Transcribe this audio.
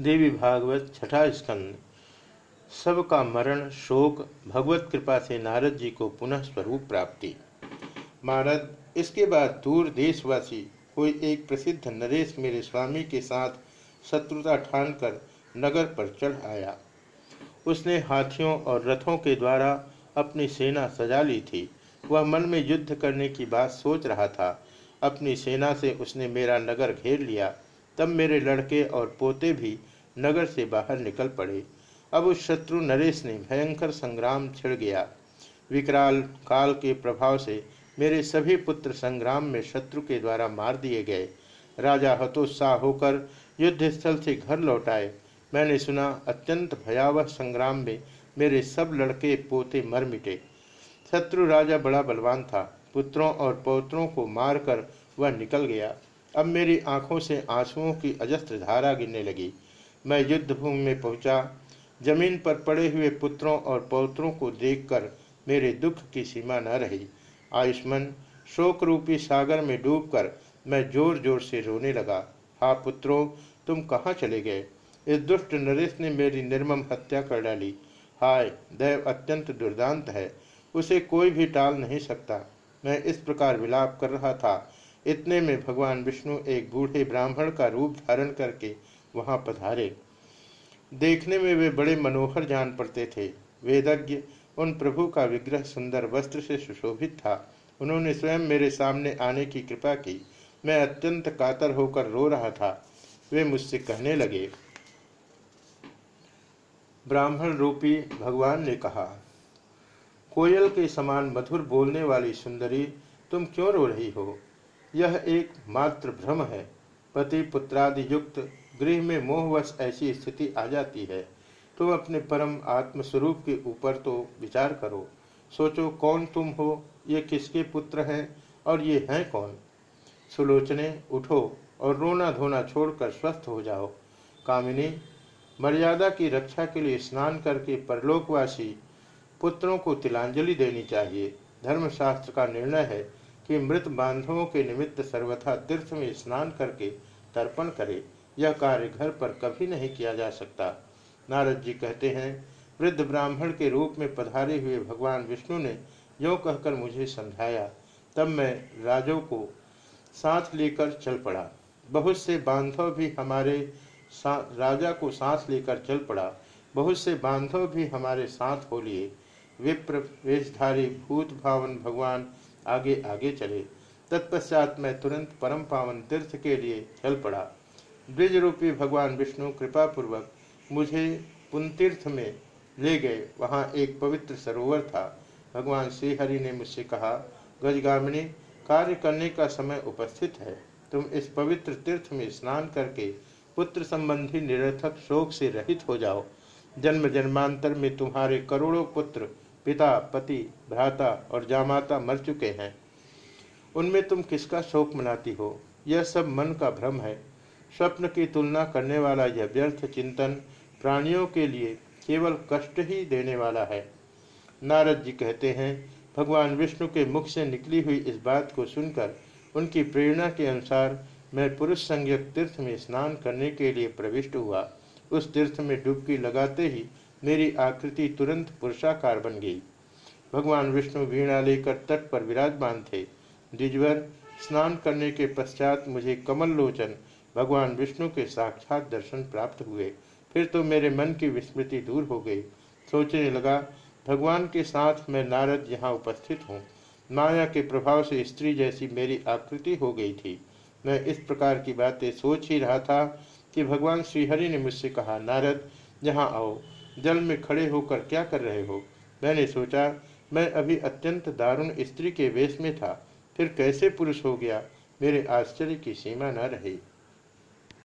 देवी भागवत छठा स्कंद। सबका मरण, शोक, भगवत कृपा से नारद जी को पुनः स्वरूप प्राप्ति। नारद इसके बाद दूर देशवासी, कोई एक प्रसिद्ध नरेश मेरे स्वामी के साथ शत्रुता ठानकर नगर पर चढ़ आया। उसने हाथियों और रथों के द्वारा अपनी सेना सजा ली थी। वह मन में युद्ध करने की बात सोच रहा था। अपनी सेना से उसने मेरा नगर घेर लिया। तब मेरे लड़के और पोते भी नगर से बाहर निकल पड़े। अब उस शत्रु नरेश ने भयंकर संग्राम छिड़ गया। विकराल काल के प्रभाव से मेरे सभी पुत्र संग्राम में शत्रु के द्वारा मार दिए गए। राजा हतोत्साह होकर युद्ध स्थल से घर लौट आए। मैंने सुना, अत्यंत भयावह संग्राम में मेरे सब लड़के पोते मर मिटे। शत्रु राजा बड़ा बलवान था। पुत्रों और पौत्रों को मारकर वह निकल गया। अब मेरी आँखों से आंसुओं की अजस्त्र धारा गिरने लगी। मैं युद्ध भूमि में पहुँचा। ज़मीन पर पड़े हुए पुत्रों और पौत्रों को देखकर मेरे दुख की सीमा न रही। आयुष्मान शोक रूपी सागर में डूबकर मैं ज़ोर ज़ोर से रोने लगा। हा पुत्रों, तुम कहाँ चले गए? इस दुष्ट नरेश ने मेरी निर्मम हत्या कर डाली। हाय, दैव अत्यंत दुर्दांत है। उसे कोई भी टाल नहीं सकता। मैं इस प्रकार विलाप कर रहा था। इतने में भगवान विष्णु एक बूढ़े ब्राह्मण का रूप धारण करके वहाँ पधारे। देखने में वे बड़े मनोहर जान पड़ते थे। वेदज्ञ उन प्रभु का विग्रह सुंदर वस्त्र से सुशोभित था। उन्होंने स्वयं मेरे सामने आने की कृपा की। मैं अत्यंत कातर होकर रो रहा था। वे मुझसे कहने लगे, ब्राह्मण रूपी भगवान ने कहा, कोयल के समान मधुर बोलने वाली सुंदरी तुम क्यों रो रही हो? यह एक मात्र भ्रम है। पति पुत्रादि युक्त गृह में मोहवश ऐसी स्थिति आ जाती है। तुम अपने परम आत्मस्वरूप के ऊपर तो विचार करो। सोचो कौन तुम हो, ये किसके पुत्र हैं और ये हैं कौन? सुलोचने उठो और रोना धोना छोड़कर स्वस्थ हो जाओ। कामिनी, मर्यादा की रक्षा के लिए स्नान करके परलोकवासी पुत्रों को तिलांजलि देनी चाहिए। धर्मशास्त्र का निर्णय है कि मृत बांधवों के निमित्त सर्वथा तीर्थ में स्नान करके तर्पण करे। यह कार्य घर पर कभी नहीं किया जा सकता। नारद जी कहते हैं, वृद्ध ब्राह्मण के रूप में पधारे हुए भगवान विष्णु ने यो कहकर मुझे समझाया। तब मैं राजों को साथ लेकर चल पड़ा। बहुत से बांधव भी हमारे राजा को साथ लेकर चल पड़ा। बहुत से बांधव भी हमारे साथ हो लिए। विप्र, वेशधारी, भूत, भावन, भगवान आगे आगे चले। तत्पश्चात मैं तुरंत परम पावन तीर्थ के लिए चल पड़ा। द्विज रूपी भगवान विष्णु कृपा पूर्वक मुझे पुनतीर्थ में ले गए। वहाँ एक पवित्र सरोवर था। भगवान श्रीहरि ने मुझसे कहा, गजगामिनी, कार्य करने का समय उपस्थित है। तुम इस पवित्र तीर्थ में स्नान करके पुत्र संबंधी निरर्थक शोक से रहित हो जाओ। जन्म जन्मांतर में तुम्हारे करोड़ों पुत्र पिता, पति, भ्राता और जामाता मर चुके हैं। उनमें तुम किसका शोक मनाती हो? यह सब मन का भ्रम है। स्वप्न की तुलना करने वाला यह व्यर्थ चिंतन प्राणियों के लिए केवल कष्ट ही देने वाला है। नारद जी कहते हैं, भगवान विष्णु के मुख से निकली हुई इस बात को सुनकर उनकी प्रेरणा के अनुसार मैं पुरुष संज्ञक तीर्थ में स्नान करने के लिए प्रविष्ट हुआ। उस तीर्थ में डुबकी लगाते ही मेरी आकृति तुरंत पुरुषाकार बन गई। भगवान विष्णु वीणा लेकर तट पर विराजमान थे। द्विजवर स्नान करने के पश्चात मुझे कमल लोचन भगवान विष्णु के साक्षात दर्शन प्राप्त हुए। फिर तो मेरे मन की विस्मृति दूर हो गई। सोचने लगा, भगवान के साथ मैं नारद यहाँ उपस्थित हूँ। माया के प्रभाव से स्त्री जैसी मेरी आकृति हो गई थी। मैं इस प्रकार की बातें सोच ही रहा था कि भगवान श्रीहरि ने मुझसे कहा, नारद, यहाँ आओ। जल में खड़े होकर क्या कर रहे हो? मैंने सोचा, मैं अभी अत्यंत दारुण स्त्री के वेश में था, फिर कैसे पुरुष हो गया? मेरे आश्चर्य की सीमा न रही।